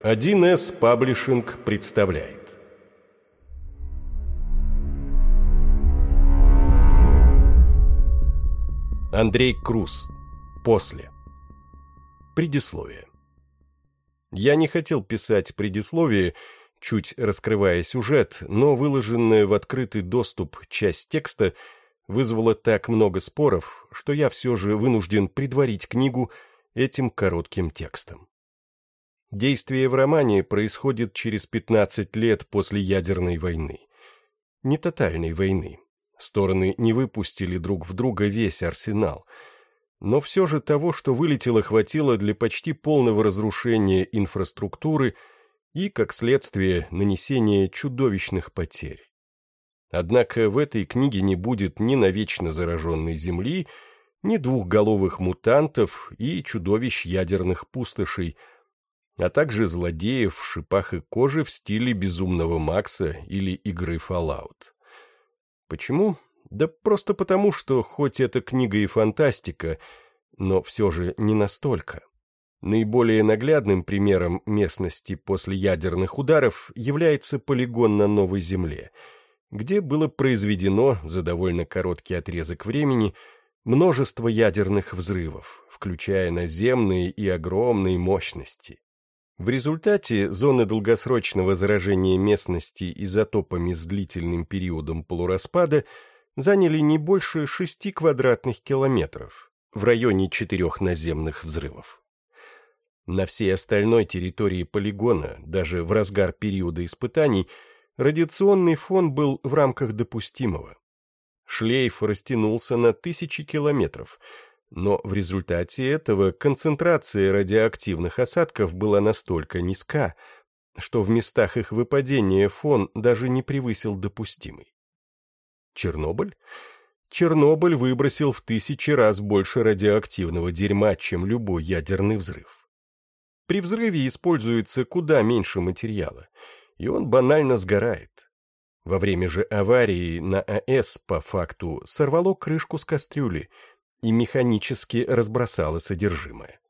1С Паблишинг представляет Андрей Круз. После. Предисловие. Я не хотел писать предисловие, чуть раскрывая сюжет, но выложенная в открытый доступ часть текста вызвала так много споров, что я все же вынужден предварить книгу этим коротким текстом. Действие в романе происходит через 15 лет после ядерной войны. Не тотальной войны. Стороны не выпустили друг в друга весь арсенал. Но все же того, что вылетело, хватило для почти полного разрушения инфраструктуры и, как следствие, нанесения чудовищных потерь. Однако в этой книге не будет ни навечно зараженной Земли, ни двухголовых мутантов и чудовищ ядерных пустошей, а также злодеев в шипах и коже в стиле «Безумного Макса» или игры Fallout. Почему? Да просто потому, что хоть эта книга и фантастика, но все же не настолько. Наиболее наглядным примером местности после ядерных ударов является полигон на Новой Земле, где было произведено за довольно короткий отрезок времени множество ядерных взрывов, включая наземные и огромные мощности. В результате зоны долгосрочного заражения местности изотопами с длительным периодом полураспада заняли не больше шести квадратных километров в районе четырех наземных взрывов. На всей остальной территории полигона, даже в разгар периода испытаний, радиационный фон был в рамках допустимого. Шлейф растянулся на тысячи километров, но в результате этого концентрация радиоактивных осадков была настолько низка, что в местах их выпадения фон даже не превысил допустимый. Чернобыль? Чернобыль выбросил в тысячи раз больше радиоактивного дерьма, чем любой ядерный взрыв. При взрыве используется куда меньше материала, и он банально сгорает. Во время же аварии на АЭС, по факту, сорвало крышку с кастрюли и механически разбросало содержимое.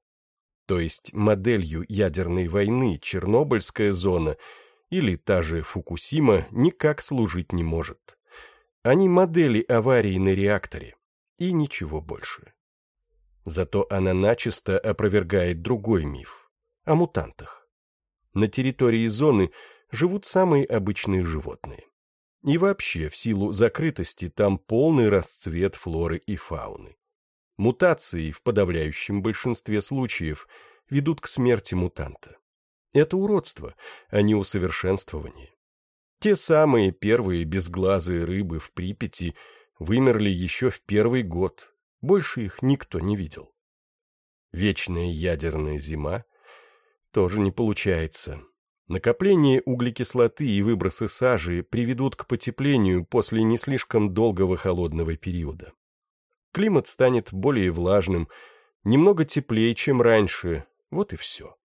То есть моделью ядерной войны Чернобыльская зона или та же Фукусима никак служить не может. Они модели аварии на реакторе, и ничего больше. Зато она начисто опровергает другой миф — о мутантах. На территории зоны живут самые обычные животные. И вообще, в силу закрытости, там полный расцвет флоры и фауны. Мутации в подавляющем большинстве случаев ведут к смерти мутанта. Это уродство, а не усовершенствование. Те самые первые безглазые рыбы в Припяти вымерли еще в первый год, больше их никто не видел. Вечная ядерная зима тоже не получается. Накопление углекислоты и выбросы сажи приведут к потеплению после не слишком долгого холодного периода. Климат станет более влажным, немного теплее, чем раньше, вот и все.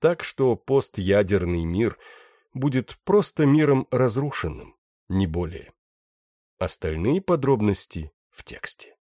Так что постядерный мир — будет просто миром разрушенным, не более. Остальные подробности в тексте.